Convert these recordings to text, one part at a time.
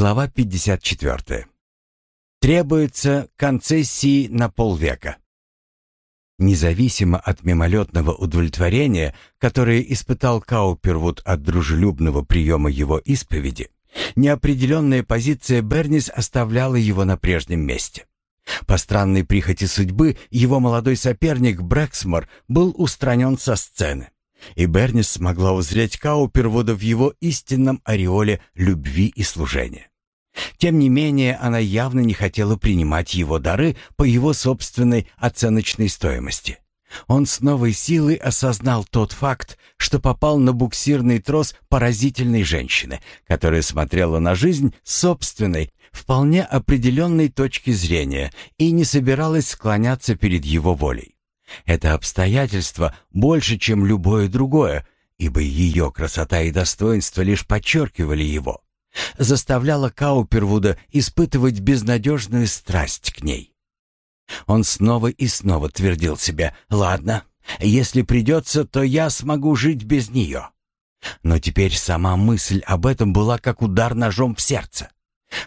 Глава 54. Требуется концессии на полвека. Независимо от мимолетного удовлетворения, которое испытал Каупервуд от дружелюбного приема его исповеди, неопределенная позиция Бернис оставляла его на прежнем месте. По странной прихоти судьбы его молодой соперник Брэксмор был устранен со сцены, и Бернис смогла узреть Каупервуда в его истинном ореоле любви и служения. Тем не менее, она явно не хотела принимать его дары по его собственной оценочной стоимости. Он с новой силой осознал тот факт, что попал на буксирный трос поразительной женщины, которая смотрела на жизнь собственной, вполне определенной точки зрения и не собиралась склоняться перед его волей. Это обстоятельство больше, чем любое другое, ибо ее красота и достоинство лишь подчеркивали его заставляла Каупервуда испытывать безнадежную страсть к ней. Он снова и снова твердил себе «Ладно, если придется, то я смогу жить без нее». Но теперь сама мысль об этом была как удар ножом в сердце.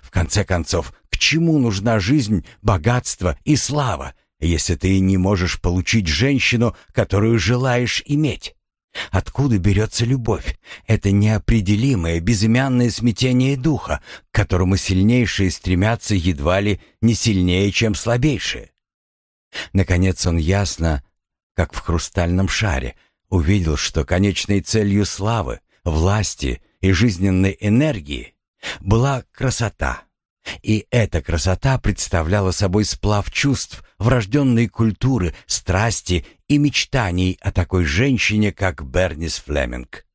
В конце концов, к чему нужна жизнь, богатство и слава, если ты не можешь получить женщину, которую желаешь иметь? Откуда берется любовь? Это неопределимое, безымянное смятение духа, к которому сильнейшие стремятся едва ли не сильнее, чем слабейшие. Наконец он ясно, как в хрустальном шаре, увидел, что конечной целью славы, власти и жизненной энергии была красота. И эта красота представляла собой сплав чувств, врожденной культуры, страсти и мечтаний о такой женщине, как Бернис Флеминг.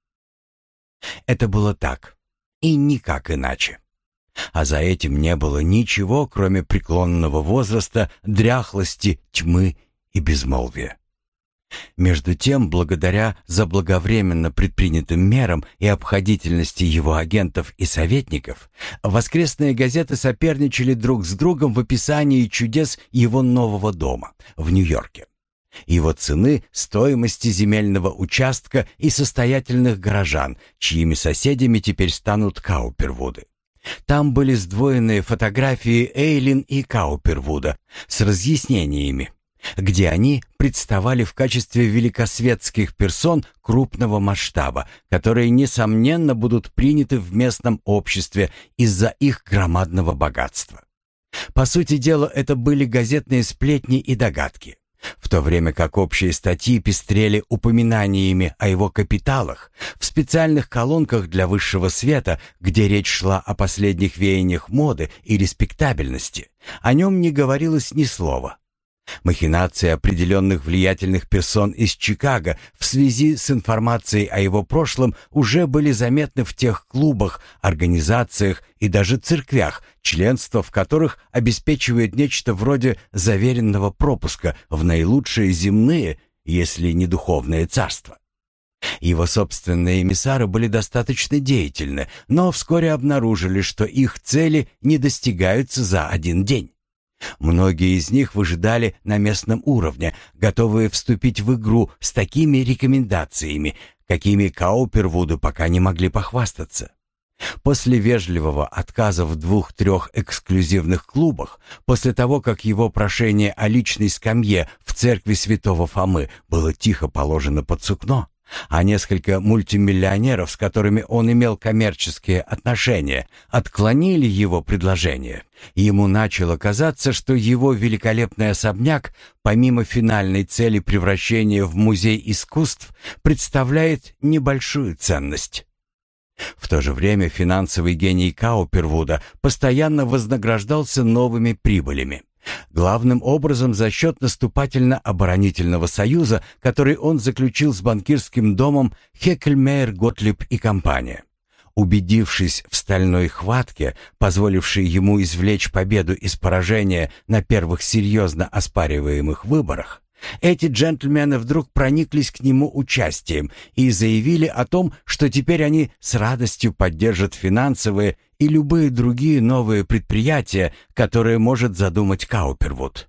Это было так, и никак иначе. А за этим не было ничего, кроме преклонного возраста, дряхлости, тьмы и безмолвия. Между тем, благодаря заблаговременно предпринятым мерам и обходительности его агентов и советников, воскресные газеты соперничали друг с другом в описании чудес его нового дома в Нью-Йорке. Его цены, стоимости земельного участка и состоятельных горожан, чьими соседями теперь станут Каупервуды. Там были сдвоенные фотографии Эйлин и Каупервуда с разъяснениями, где они представали в качестве великосветских персон крупного масштаба, которые, несомненно, будут приняты в местном обществе из-за их громадного богатства. По сути дела, это были газетные сплетни и догадки. В то время как общие статьи пестрели упоминаниями о его капиталах, в специальных колонках для высшего света, где речь шла о последних веяниях моды и респектабельности, о нем не говорилось ни слова. Махинации определенных влиятельных персон из Чикаго в связи с информацией о его прошлом уже были заметны в тех клубах, организациях и даже церквях, членство в которых обеспечивает нечто вроде заверенного пропуска в наилучшие земные, если не духовные царства. Его собственные эмиссары были достаточно деятельны, но вскоре обнаружили, что их цели не достигаются за один день. Многие из них выжидали на местном уровне, готовые вступить в игру с такими рекомендациями, какими Каупервуду пока не могли похвастаться. После вежливого отказа в двух-трех эксклюзивных клубах, после того, как его прошение о личной скамье в церкви святого Фомы было тихо положено под сукно, а несколько мультимиллионеров, с которыми он имел коммерческие отношения, отклонили его предложение. Ему начало казаться, что его великолепный особняк, помимо финальной цели превращения в музей искусств, представляет небольшую ценность. В то же время финансовый гений Каупервуда постоянно вознаграждался новыми прибылями. Главным образом за счет наступательно-оборонительного союза, который он заключил с банкирским домом Хекельмейер, Готлиб и компания. Убедившись в стальной хватке, позволившей ему извлечь победу из поражения на первых серьезно оспариваемых выборах, эти джентльмены вдруг прониклись к нему участием и заявили о том, что теперь они с радостью поддержат финансовые и любые другие новые предприятия, которые может задумать Каупервуд.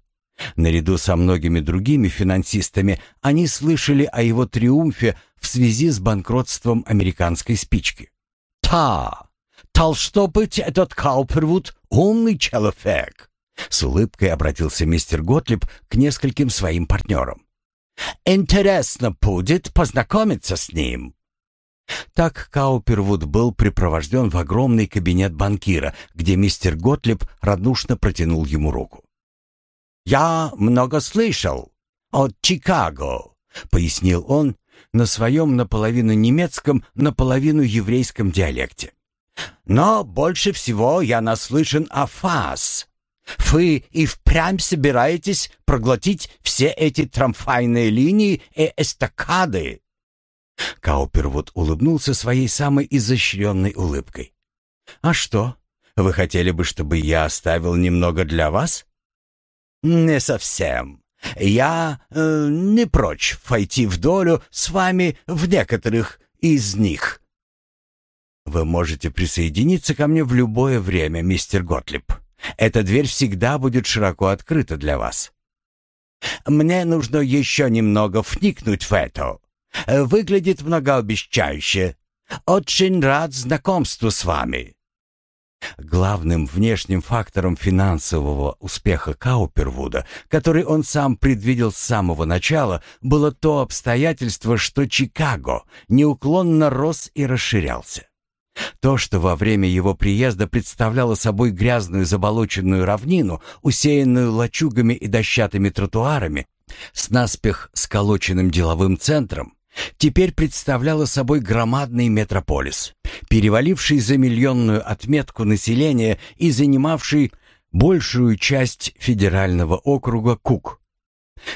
Наряду со многими другими финансистами они слышали о его триумфе в связи с банкротством американской спички. Та! Толсто быть этот Каупервуд умный человек. С улыбкой обратился мистер Готлиб к нескольким своим партнерам. Интересно будет познакомиться с ним. Так Каупервуд был припровожден в огромный кабинет банкира, где мистер Готлиб радушно протянул ему руку. «Я много слышал от Чикаго», — пояснил он на своем наполовину немецком, наполовину еврейском диалекте. «Но больше всего я наслышан о ФАС. Вы и впрямь собираетесь проглотить все эти трамвайные линии и эстакады?» Каупервуд улыбнулся своей самой изощренной улыбкой. «А что, вы хотели бы, чтобы я оставил немного для вас?» «Не совсем. Я э, не прочь войти в долю с вами в некоторых из них». «Вы можете присоединиться ко мне в любое время, мистер Готлиб. Эта дверь всегда будет широко открыта для вас». «Мне нужно еще немного вникнуть в это. Выглядит многообещающе. Очень рад знакомству с вами». Главным внешним фактором финансового успеха Каупервуда, который он сам предвидел с самого начала, было то обстоятельство, что Чикаго неуклонно рос и расширялся. То, что во время его приезда представляло собой грязную заболоченную равнину, усеянную лачугами и дощатыми тротуарами, с наспех сколоченным деловым центром, теперь представляло собой громадный метрополис, переваливший за миллионную отметку населения и занимавший большую часть федерального округа Кук.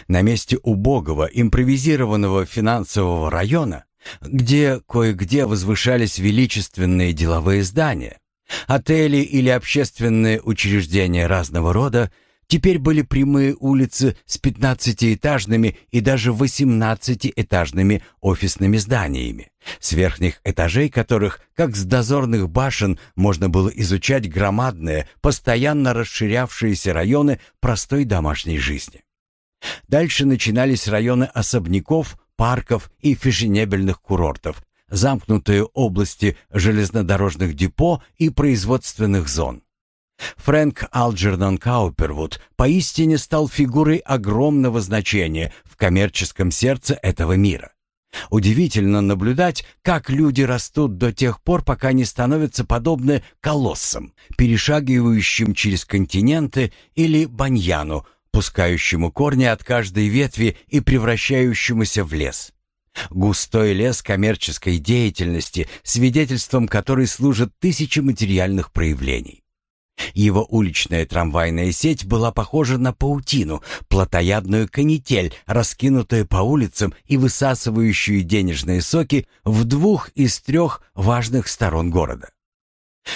На месте убогого импровизированного финансового района, где кое-где возвышались величественные деловые здания, отели или общественные учреждения разного рода, Теперь были прямые улицы с пятнадцатиэтажными и даже восемнадцатиэтажными офисными зданиями, с верхних этажей которых, как с дозорных башен, можно было изучать громадные, постоянно расширявшиеся районы простой домашней жизни. Дальше начинались районы особняков, парков и фешенебельных курортов, замкнутые области железнодорожных депо и производственных зон. Фрэнк Алджернон Каупервуд поистине стал фигурой огромного значения в коммерческом сердце этого мира. Удивительно наблюдать, как люди растут до тех пор, пока не становятся подобны колоссам, перешагивающим через континенты или баньяну, пускающему корни от каждой ветви и превращающемуся в лес. Густой лес коммерческой деятельности, свидетельством которой служат тысячи материальных проявлений. Его уличная трамвайная сеть была похожа на паутину, плотоядную канитель, раскинутую по улицам и высасывающую денежные соки в двух из трех важных сторон города.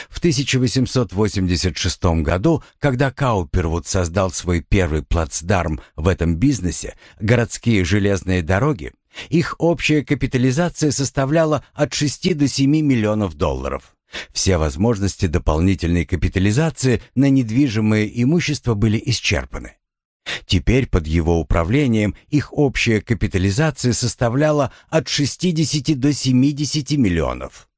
В 1886 году, когда Каупервуд создал свой первый плацдарм в этом бизнесе, городские железные дороги, их общая капитализация составляла от 6 до 7 миллионов долларов. Все возможности дополнительной капитализации на недвижимое имущество были исчерпаны. Теперь под его управлением их общая капитализация составляла от 60 до 70 миллионов.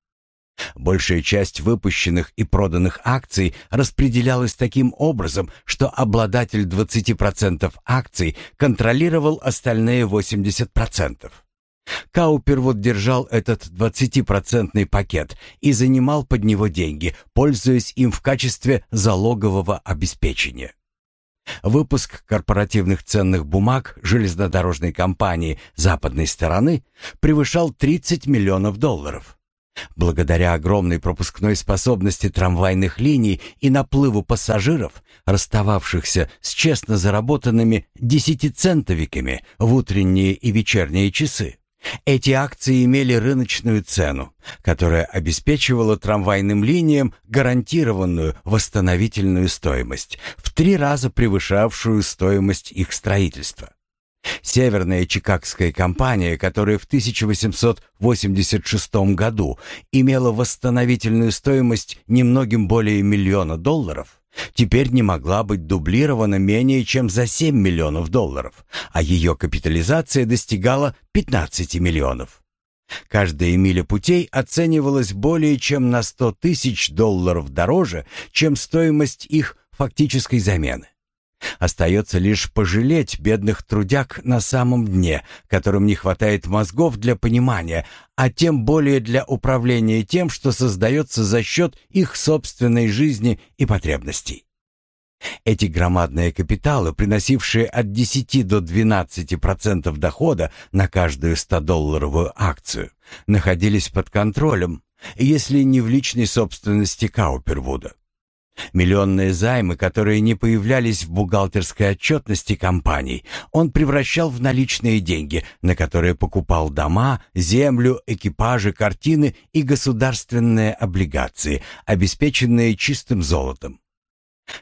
Большая часть выпущенных и проданных акций распределялась таким образом, что обладатель 20% акций контролировал остальные 80%. Каупервуд держал этот двадцатипроцентный пакет и занимал под него деньги, пользуясь им в качестве залогового обеспечения. Выпуск корпоративных ценных бумаг железнодорожной компании западной стороны превышал 30 миллионов долларов. Благодаря огромной пропускной способности трамвайных линий и наплыву пассажиров, расстававшихся с честно заработанными десятицентовиками в утренние и вечерние часы, эти акции имели рыночную цену, которая обеспечивала трамвайным линиям гарантированную восстановительную стоимость, в три раза превышавшую стоимость их строительства. Северная Чикагская компания, которая в 1886 году имела восстановительную стоимость немногим более миллиона долларов, теперь не могла быть дублирована менее чем за 7 миллионов долларов, а ее капитализация достигала 15 миллионов. Каждая миля путей оценивалась более чем на 100 тысяч долларов дороже, чем стоимость их фактической замены. Остается лишь пожалеть бедных трудяг на самом дне, которым не хватает мозгов для понимания, а тем более для управления тем, что создается за счет их собственной жизни и потребностей. Эти громадные капиталы, приносившие от 10 до 12% дохода на каждую 100-долларовую акцию, находились под контролем, если не в личной собственности Каупервуда. Миллионные займы, которые не появлялись в бухгалтерской отчетности компаний, он превращал в наличные деньги, на которые покупал дома, землю, экипажи, картины и государственные облигации, обеспеченные чистым золотом.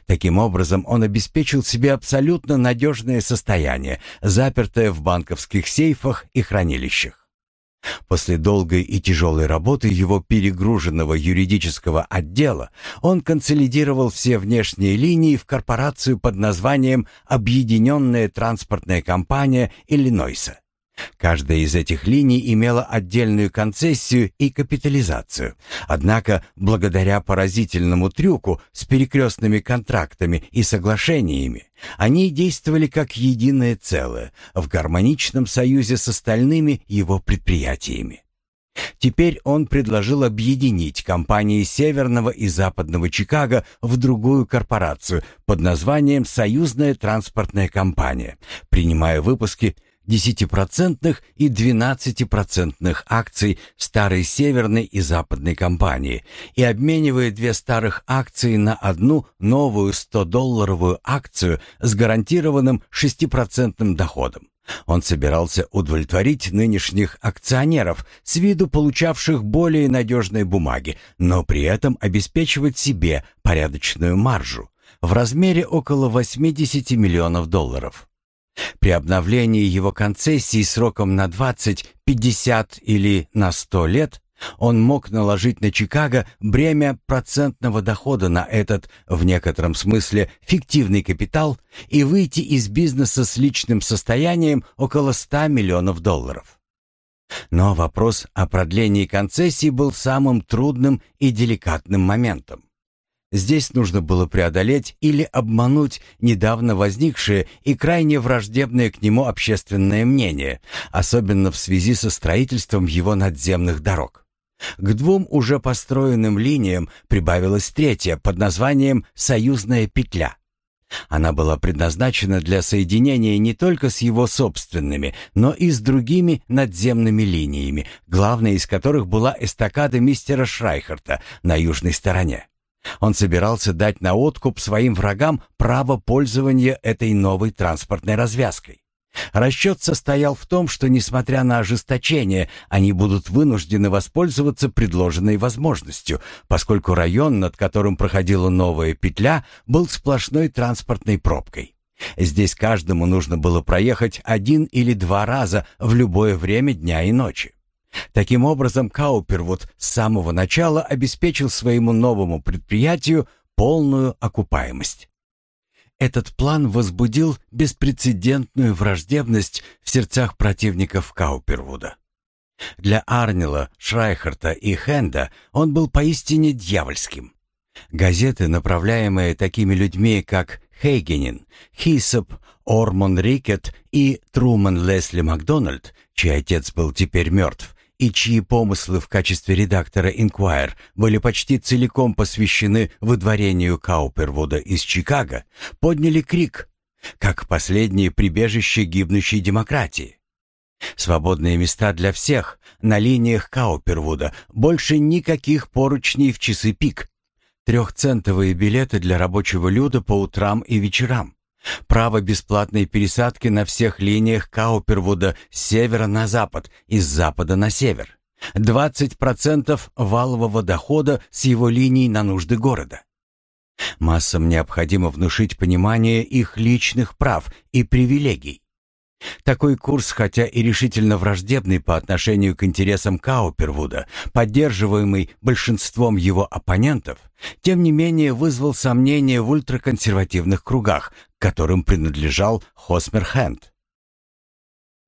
Таким образом, он обеспечил себе абсолютно надежное состояние, запертое в банковских сейфах и хранилищах. После долгой и тяжелой работы его перегруженного юридического отдела он консолидировал все внешние линии в корпорацию под названием «Объединенная транспортная компания Иллинойса». Каждая из этих линий имела отдельную концессию и капитализацию. Однако, благодаря поразительному трюку с перекрестными контрактами и соглашениями, они действовали как единое целое в гармоничном союзе с остальными его предприятиями. Теперь он предложил объединить компании Северного и Западного Чикаго в другую корпорацию под названием «Союзная транспортная компания», принимая выпуски 10% и 12% акций старой северной и западной компании и обменивая две старых акции на одну новую 100-долларовую акцию с гарантированным 6% доходом. Он собирался удовлетворить нынешних акционеров, с виду получавших более надежные бумаги, но при этом обеспечивать себе порядочную маржу в размере около 80 миллионов долларов. При обновлении его концессии сроком на 20, 50 или на 100 лет он мог наложить на Чикаго бремя процентного дохода на этот, в некотором смысле, фиктивный капитал и выйти из бизнеса с личным состоянием около 100 миллионов долларов. Но вопрос о продлении концессии был самым трудным и деликатным моментом. Здесь нужно было преодолеть или обмануть недавно возникшее и крайне враждебное к нему общественное мнение, особенно в связи со строительством его надземных дорог. К двум уже построенным линиям прибавилась третья под названием «Союзная петля». Она была предназначена для соединения не только с его собственными, но и с другими надземными линиями, главной из которых была эстакада мистера Шрайхарта на южной стороне. Он собирался дать на откуп своим врагам право пользования этой новой транспортной развязкой. Расчет состоял в том, что, несмотря на ожесточение, они будут вынуждены воспользоваться предложенной возможностью, поскольку район, над которым проходила новая петля, был сплошной транспортной пробкой. Здесь каждому нужно было проехать один или два раза в любое время дня и ночи. Таким образом, Каупервуд с самого начала обеспечил своему новому предприятию полную окупаемость. Этот план возбудил беспрецедентную враждебность в сердцах противников Каупервуда. Для Арнила, Шрайхарта и Хенда он был поистине дьявольским. Газеты, направляемые такими людьми, как Хейгенин, Хисоп, Ормон Рикет и Труман Лесли Макдональд, чей отец был теперь мертв, и чьи помыслы в качестве редактора Inquirer были почти целиком посвящены выдворению Каупервуда из Чикаго, подняли крик, как последнее прибежище гибнущей демократии. Свободные места для всех на линиях Каупервуда, больше никаких поручней в часы пик. Трехцентовые билеты для рабочего люда по утрам и вечерам. Право бесплатной пересадки на всех линиях Каупервуда с севера на запад и с запада на север. 20% валового дохода с его линий на нужды города. Массам необходимо внушить понимание их личных прав и привилегий. Такой курс, хотя и решительно враждебный по отношению к интересам Каупервуда, поддерживаемый большинством его оппонентов, тем не менее вызвал сомнения в ультраконсервативных кругах, которым принадлежал Хосмер Хэнд.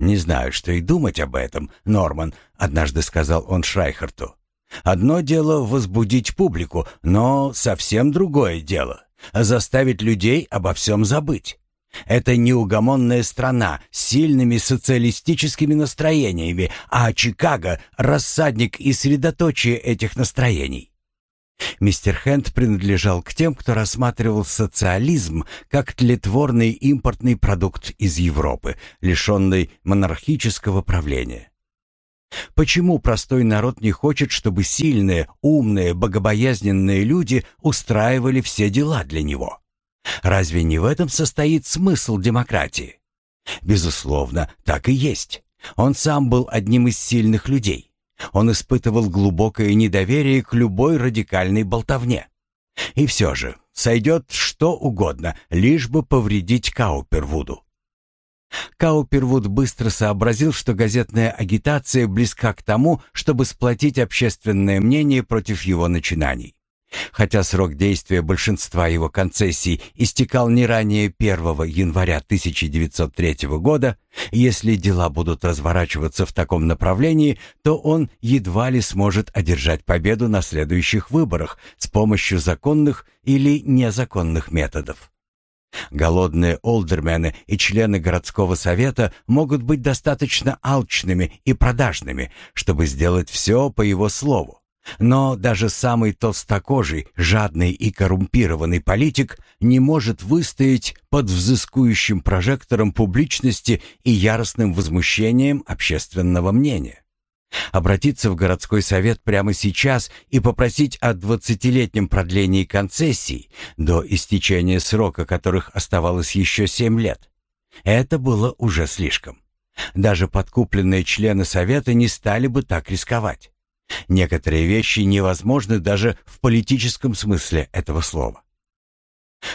«Не знаю, что и думать об этом, Норман», — однажды сказал он Шрайхарту. «Одно дело возбудить публику, но совсем другое дело — заставить людей обо всем забыть. Это неугомонная страна с сильными социалистическими настроениями, а Чикаго — рассадник и средоточие этих настроений. Мистер Хенд принадлежал к тем, кто рассматривал социализм как тлетворный импортный продукт из Европы, лишенный монархического правления. Почему простой народ не хочет, чтобы сильные, умные, богобоязненные люди устраивали все дела для него? Разве не в этом состоит смысл демократии? Безусловно, так и есть. Он сам был одним из сильных людей. Он испытывал глубокое недоверие к любой радикальной болтовне. И все же, сойдет что угодно, лишь бы повредить Каупервуду. Каупервуд быстро сообразил, что газетная агитация близка к тому, чтобы сплотить общественное мнение против его начинаний. Хотя срок действия большинства его концессий истекал не ранее 1 января 1903 года, если дела будут разворачиваться в таком направлении, то он едва ли сможет одержать победу на следующих выборах с помощью законных или незаконных методов. Голодные олдермены и члены городского совета могут быть достаточно алчными и продажными, чтобы сделать все по его слову. Но даже самый толстокожий, жадный и коррумпированный политик не может выстоять под взыскующим прожектором публичности и яростным возмущением общественного мнения. Обратиться в городской совет прямо сейчас и попросить о двадцатилетнем продлении концессий до истечения срока, которых оставалось еще семь лет. Это было уже слишком. Даже подкупленные члены совета не стали бы так рисковать. Некоторые вещи невозможны даже в политическом смысле этого слова.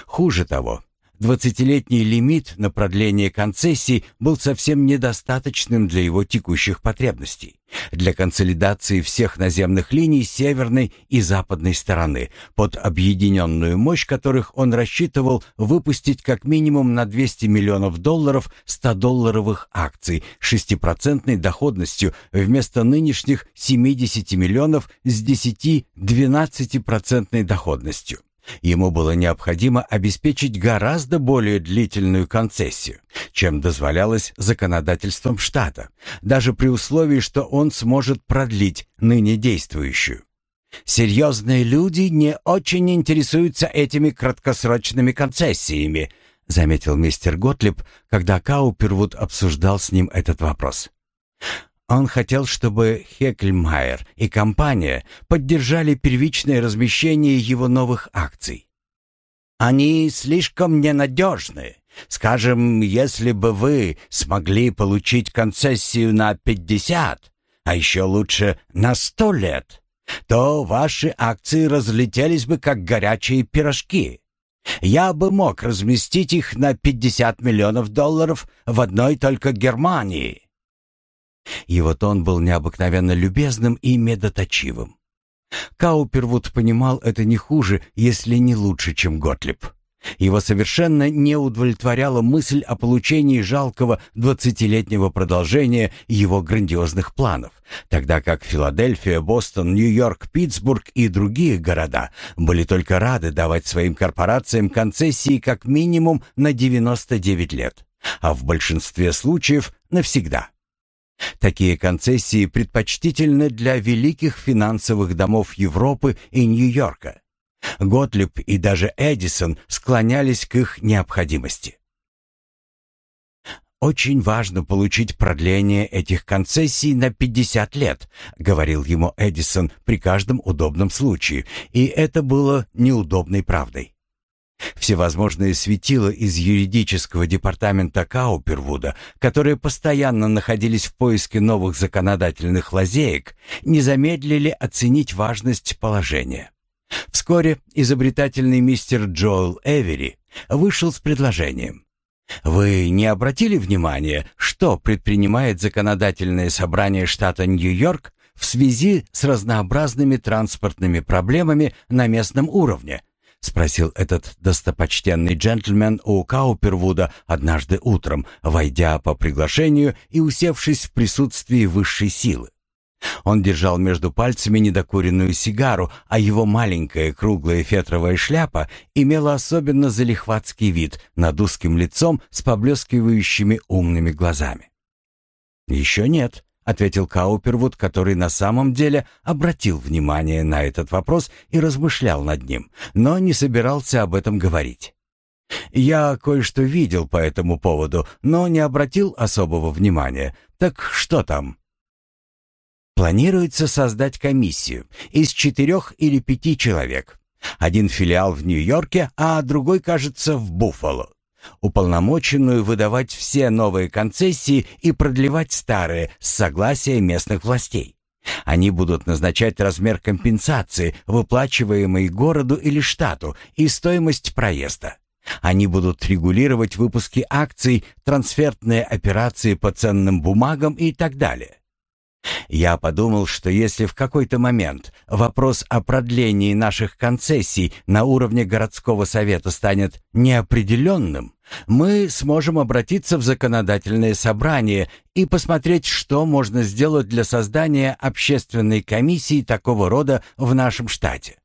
Хуже того, Двадцатилетний лимит на продление концессий был совсем недостаточным для его текущих потребностей. Для консолидации всех наземных линий северной и западной стороны, под объединенную мощь которых он рассчитывал выпустить как минимум на 200 миллионов долларов 100-долларовых акций с 6% доходностью вместо нынешних 70 миллионов с 10-12% доходностью. Ему было необходимо обеспечить гораздо более длительную концессию, чем дозволялось законодательством штата, даже при условии, что он сможет продлить ныне действующую. «Серьезные люди не очень интересуются этими краткосрочными концессиями», заметил мистер Готлиб, когда Каупервуд обсуждал с ним этот вопрос. Он хотел, чтобы Хекльмайер и компания поддержали первичное размещение его новых акций. «Они слишком ненадежны. Скажем, если бы вы смогли получить концессию на 50, а еще лучше на 100 лет, то ваши акции разлетелись бы как горячие пирожки. Я бы мог разместить их на 50 миллионов долларов в одной только Германии». Его тон был необыкновенно любезным и медоточивым. Каупервуд понимал это не хуже, если не лучше, чем Готлиб. Его совершенно не удовлетворяла мысль о получении жалкого двадцатилетнего продолжения его грандиозных планов, тогда как Филадельфия, Бостон, Нью-Йорк, Питтсбург и другие города были только рады давать своим корпорациям концессии как минимум на 99 лет, а в большинстве случаев навсегда. Такие концессии предпочтительны для великих финансовых домов Европы и Нью-Йорка. Готлиб и даже Эдисон склонялись к их необходимости. «Очень важно получить продление этих концессий на 50 лет», говорил ему Эдисон при каждом удобном случае, и это было неудобной правдой. Всевозможные светила из юридического департамента Каупервуда, которые постоянно находились в поиске новых законодательных лазеек, не замедлили оценить важность положения. Вскоре изобретательный мистер Джоэл Эвери вышел с предложением. Вы не обратили внимания, что предпринимает законодательное собрание штата Нью-Йорк в связи с разнообразными транспортными проблемами на местном уровне, спросил этот достопочтенный джентльмен у Каупервуда однажды утром, войдя по приглашению и усевшись в присутствии высшей силы. Он держал между пальцами недокуренную сигару, а его маленькая круглая фетровая шляпа имела особенно залихватский вид над узким лицом с поблескивающими умными глазами. «Еще нет», — ответил Каупервуд, который на самом деле обратил внимание на этот вопрос и размышлял над ним, но не собирался об этом говорить. «Я кое-что видел по этому поводу, но не обратил особого внимания. Так что там?» Планируется создать комиссию из четырех или пяти человек. Один филиал в Нью-Йорке, а другой, кажется, в Буффало. Уполномоченную выдавать все новые концессии и продлевать старые с согласия местных властей. Они будут назначать размер компенсации, выплачиваемой городу или штату, и стоимость проезда. Они будут регулировать выпуски акций, трансфертные операции по ценным бумагам и так далее. Я подумал, что если в какой-то момент вопрос о продлении наших концессий на уровне городского совета станет неопределенным, мы сможем обратиться в законодательное собрание и посмотреть, что можно сделать для создания общественной комиссии такого рода в нашем штате.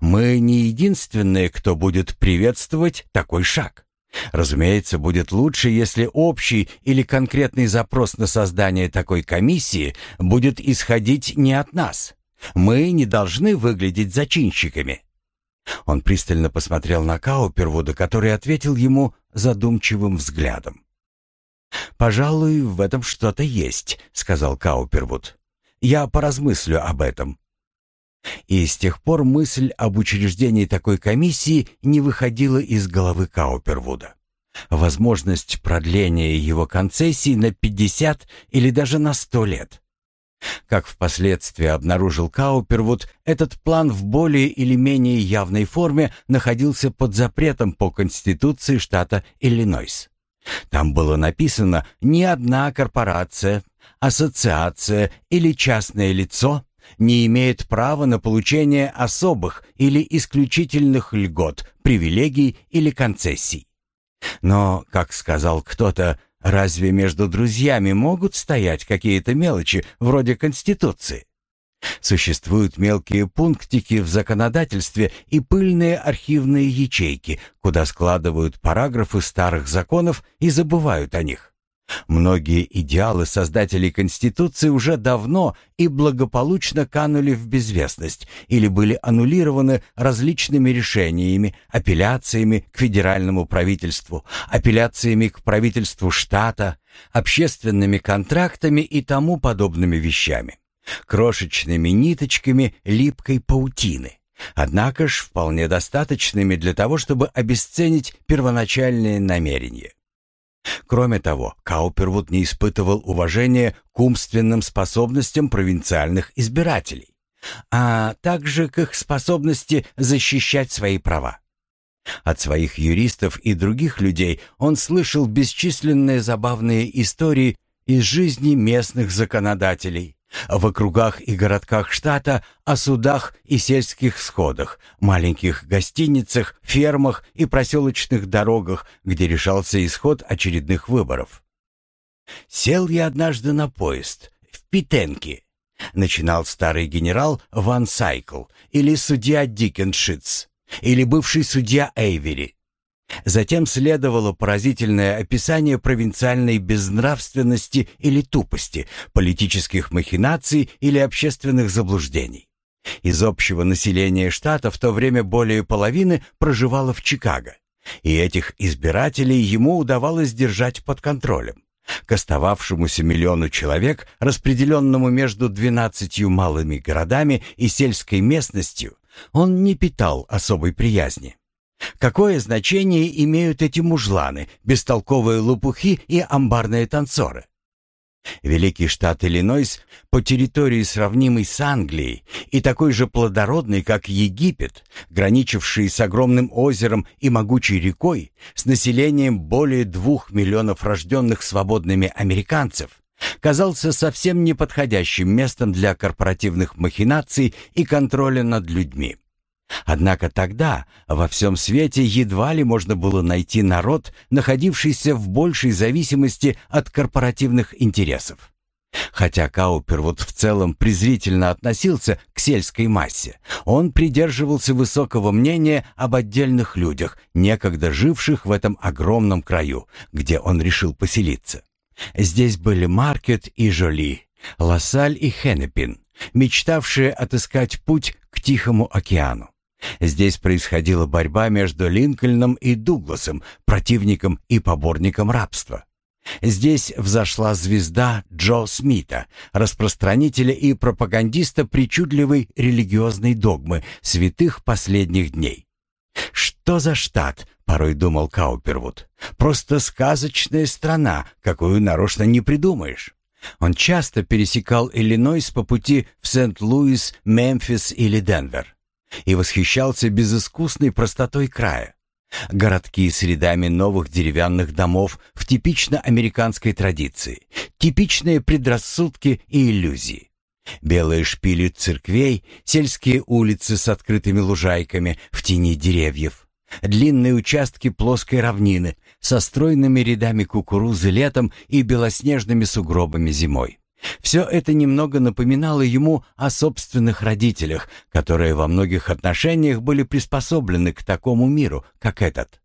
Мы не единственные, кто будет приветствовать такой шаг. Разумеется, будет лучше, если общий или конкретный запрос на создание такой комиссии будет исходить не от нас. Мы не должны выглядеть зачинщиками. Он пристально посмотрел на Каупервуда, который ответил ему задумчивым взглядом. «Пожалуй, в этом что-то есть», — сказал Каупервуд. «Я поразмыслю об этом». И с тех пор мысль об учреждении такой комиссии не выходила из головы Каупервуда. Возможность продления его концессии на 50 или даже на 100 лет. Как впоследствии обнаружил Каупервуд, этот план в более или менее явной форме находился под запретом по Конституции штата Иллинойс. Там было написано «ни одна корпорация, ассоциация или частное лицо не имеет права на получение особых или исключительных льгот, привилегий или концессий. Но, как сказал кто-то, разве между друзьями могут стоять какие-то мелочи вроде Конституции? Существуют мелкие пунктики в законодательстве и пыльные архивные ячейки, куда складывают параграфы старых законов и забывают о них. Многие идеалы создателей Конституции уже давно и благополучно канули в безвестность или были аннулированы различными решениями, апелляциями к федеральному правительству, апелляциями к правительству штата, общественными контрактами и тому подобными вещами, крошечными ниточками липкой паутины. Однако ж вполне достаточными для того, чтобы обесценить первоначальные намерения. Кроме того, Каупервуд не испытывал уважения к умственным способностям провинциальных избирателей, а также к их способности защищать свои права. От своих юристов и других людей он слышал бесчисленные забавные истории из жизни местных законодателей, в округах и городках штата о судах и сельских сходах, маленьких гостиницах, фермах и проселочных дорогах, где решался исход очередных выборов. «Сел я однажды на поезд в Питенке», — начинал старый генерал Ван Сайкл или судья Дикеншиц, или бывший судья Эйвери. Затем следовало поразительное описание провинциальной безнравственности или тупости, политических махинаций или общественных заблуждений. Из общего населения штата в то время более половины проживало в Чикаго, и этих избирателей ему удавалось держать под контролем. К остававшемуся миллиону человек, распределенному между двенадцатью малыми городами и сельской местностью, он не питал особой приязни. Какое значение имеют эти мужланы, бестолковые лопухи и амбарные танцоры? Великий штат Иллинойс по территории сравнимый с Англией и такой же плодородный, как Египет, граничивший с огромным озером и могучей рекой, с населением более двух миллионов рожденных свободными американцев, казался совсем неподходящим местом для корпоративных махинаций и контроля над людьми. Однако тогда во всем свете едва ли можно было найти народ, находившийся в большей зависимости от корпоративных интересов. Хотя Каупервуд в целом презрительно относился к сельской массе, он придерживался высокого мнения об отдельных людях, некогда живших в этом огромном краю, где он решил поселиться. Здесь были Маркет и Жоли, Лассаль и Хеннепин, мечтавшие отыскать путь к Тихому океану. Здесь происходила борьба между Линкольном и Дугласом, противником и поборником рабства. Здесь взошла звезда Джо Смита, распространителя и пропагандиста причудливой религиозной догмы святых последних дней. «Что за штат?» — порой думал Каупервуд. «Просто сказочная страна, какую нарочно не придумаешь». Он часто пересекал Иллинойс по пути в Сент-Луис, Мемфис или Денвер и восхищался безыскусной простотой края. Городки с рядами новых деревянных домов в типично американской традиции, типичные предрассудки и иллюзии. Белые шпили церквей, сельские улицы с открытыми лужайками в тени деревьев, длинные участки плоской равнины со стройными рядами кукурузы летом и белоснежными сугробами зимой. Все это немного напоминало ему о собственных родителях, которые во многих отношениях были приспособлены к такому миру, как этот.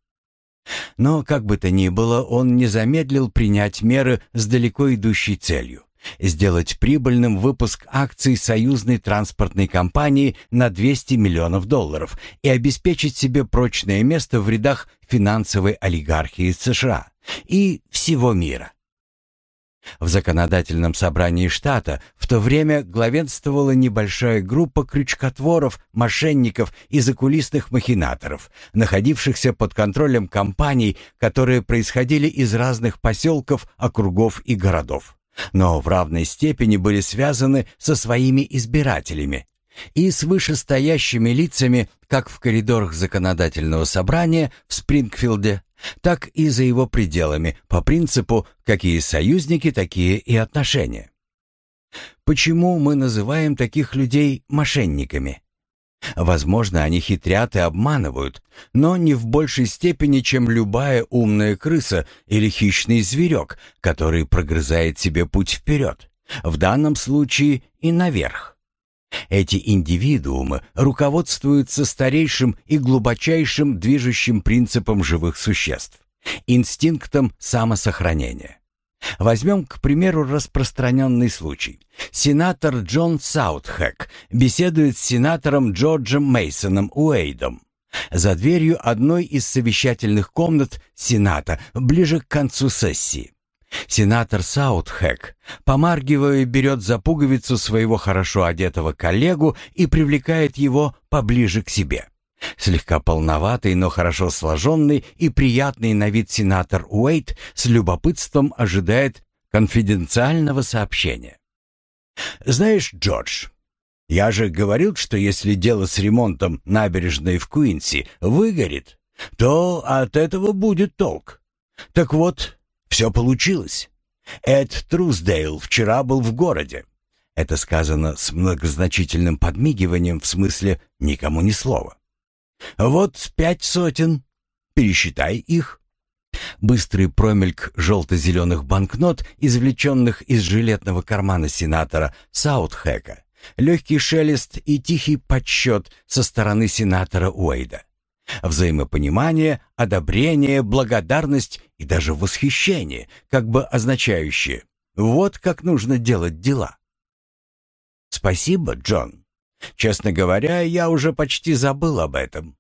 Но, как бы то ни было, он не замедлил принять меры с далеко идущей целью – сделать прибыльным выпуск акций союзной транспортной компании на 200 миллионов долларов и обеспечить себе прочное место в рядах финансовой олигархии США и всего мира. В законодательном собрании штата в то время главенствовала небольшая группа крючкотворов, мошенников и закулисных махинаторов, находившихся под контролем компаний, которые происходили из разных поселков, округов и городов, но в равной степени были связаны со своими избирателями и с вышестоящими лицами как в коридорах законодательного собрания в Спрингфилде, так и за его пределами, по принципу «какие союзники, такие и отношения». Почему мы называем таких людей мошенниками? Возможно, они хитрят и обманывают, но не в большей степени, чем любая умная крыса или хищный зверек, который прогрызает себе путь вперед, в данном случае и наверх. Эти индивидуумы руководствуются старейшим и глубочайшим движущим принципом живых существ – инстинктом самосохранения. Возьмем, к примеру, распространенный случай. Сенатор Джон Саутхэк беседует с сенатором Джорджем Мейсоном Уэйдом за дверью одной из совещательных комнат Сената ближе к концу сессии. Сенатор Саутхэк, помаргивая, берет за пуговицу своего хорошо одетого коллегу и привлекает его поближе к себе. Слегка полноватый, но хорошо сложенный и приятный на вид сенатор Уэйт с любопытством ожидает конфиденциального сообщения. «Знаешь, Джордж, я же говорил, что если дело с ремонтом набережной в Куинси выгорит, то от этого будет толк. Так вот, все получилось. Эд Трусдейл вчера был в городе. Это сказано с многозначительным подмигиванием в смысле «никому ни слова». Вот пять сотен. Пересчитай их. Быстрый промельк желто-зеленых банкнот, извлеченных из жилетного кармана сенатора Саутхэка, легкий шелест и тихий подсчет со стороны сенатора Уэйда. Взаимопонимание, одобрение, благодарность и даже восхищение, как бы означающие «вот как нужно делать дела». «Спасибо, Джон. Честно говоря, я уже почти забыл об этом.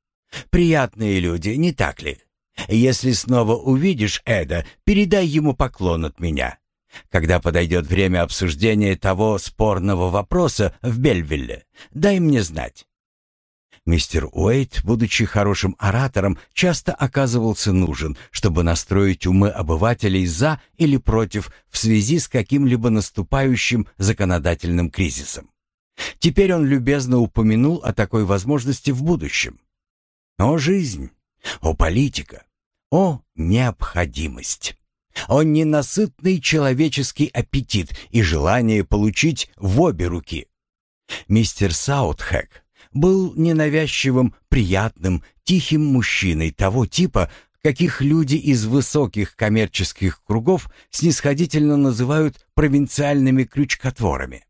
Приятные люди, не так ли? Если снова увидишь Эда, передай ему поклон от меня. Когда подойдет время обсуждения того спорного вопроса в Бельвилле, дай мне знать. Мистер Уэйт, будучи хорошим оратором, часто оказывался нужен, чтобы настроить умы обывателей за или против в связи с каким-либо наступающим законодательным кризисом. Теперь он любезно упомянул о такой возможности в будущем. О жизнь, о политика, о необходимость, о ненасытный человеческий аппетит и желание получить в обе руки. Мистер Саутхэк был ненавязчивым, приятным, тихим мужчиной того типа, каких люди из высоких коммерческих кругов снисходительно называют провинциальными крючкотворами.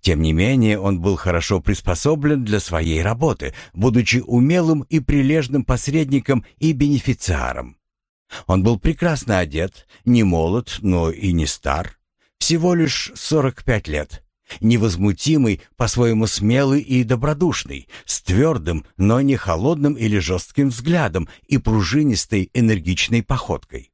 Тем не менее, он был хорошо приспособлен для своей работы, будучи умелым и прилежным посредником и бенефициаром. Он был прекрасно одет, не молод, но и не стар, всего лишь 45 лет, невозмутимый, по-своему смелый и добродушный, с твердым, но не холодным или жестким взглядом и пружинистой энергичной походкой.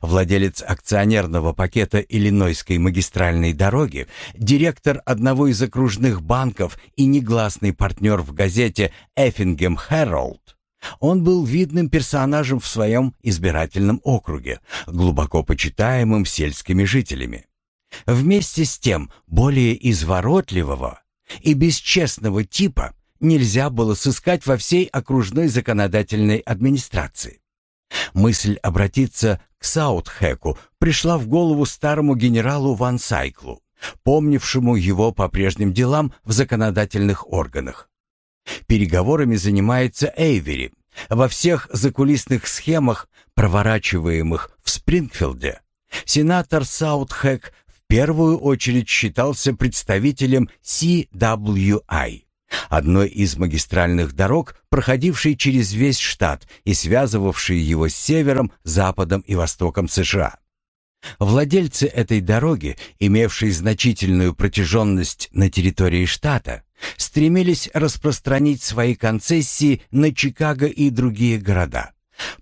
Владелец акционерного пакета Иллинойской магистральной дороги, директор одного из окружных банков и негласный партнер в газете «Эффингем Хэролд», он был видным персонажем в своем избирательном округе, глубоко почитаемым сельскими жителями. Вместе с тем, более изворотливого и бесчестного типа нельзя было сыскать во всей окружной законодательной администрации. Мысль обратиться к Саутхэку пришла в голову старому генералу Ван Сайклу, помнившему его по прежним делам в законодательных органах. Переговорами занимается Эйвери. Во всех закулисных схемах, проворачиваемых в Спрингфилде, сенатор Саутхэк в первую очередь считался представителем CWI одной из магистральных дорог, проходившей через весь штат и связывавшей его с севером, западом и востоком США. Владельцы этой дороги, имевшей значительную протяженность на территории штата, стремились распространить свои концессии на Чикаго и другие города.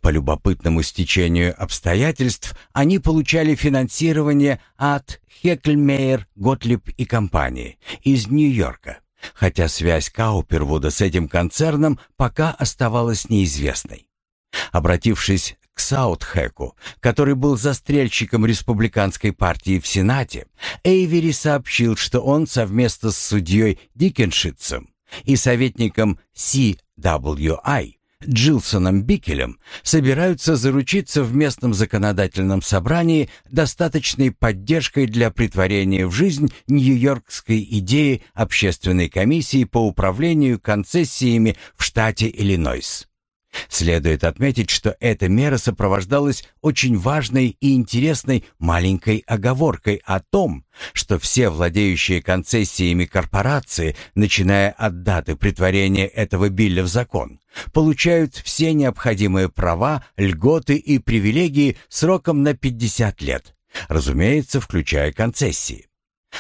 По любопытному стечению обстоятельств они получали финансирование от Хекльмейер, Готлиб и компании из Нью-Йорка хотя связь Каупервуда с этим концерном пока оставалась неизвестной. Обратившись к Саутхэку, который был застрельщиком республиканской партии в Сенате, Эйвери сообщил, что он совместно с судьей Дикеншитцем и советником CWI Джилсоном Бикелем собираются заручиться в местном законодательном собрании достаточной поддержкой для притворения в жизнь нью-йоркской идеи общественной комиссии по управлению концессиями в штате Иллинойс. Следует отметить, что эта мера сопровождалась очень важной и интересной маленькой оговоркой о том, что все владеющие концессиями корпорации, начиная от даты притворения этого билля в закон, получают все необходимые права, льготы и привилегии сроком на 50 лет, разумеется, включая концессии.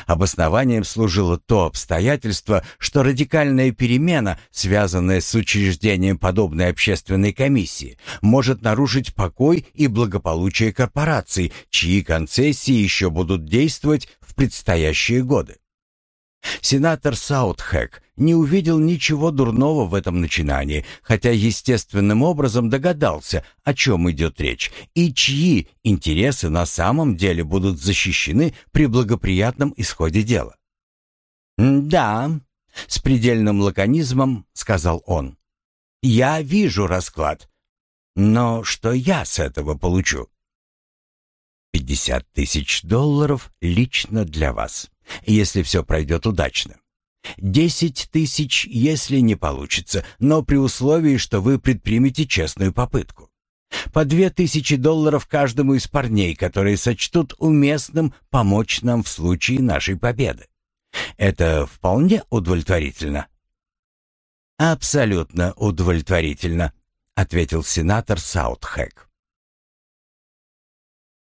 Обоснованием служило то обстоятельство, что радикальная перемена, связанная с учреждением подобной общественной комиссии, может нарушить покой и благополучие корпораций, чьи концессии еще будут действовать в предстоящие годы. Сенатор Саутхэк не увидел ничего дурного в этом начинании, хотя естественным образом догадался, о чем идет речь, и чьи интересы на самом деле будут защищены при благоприятном исходе дела. «Да», — с предельным лаконизмом сказал он, — «я вижу расклад, но что я с этого получу?» «Пятьдесят тысяч долларов лично для вас» если все пройдет удачно. Десять тысяч, если не получится, но при условии, что вы предпримете честную попытку. По две тысячи долларов каждому из парней, которые сочтут уместным помочь нам в случае нашей победы. Это вполне удовлетворительно. Абсолютно удовлетворительно, ответил сенатор Саутхэк.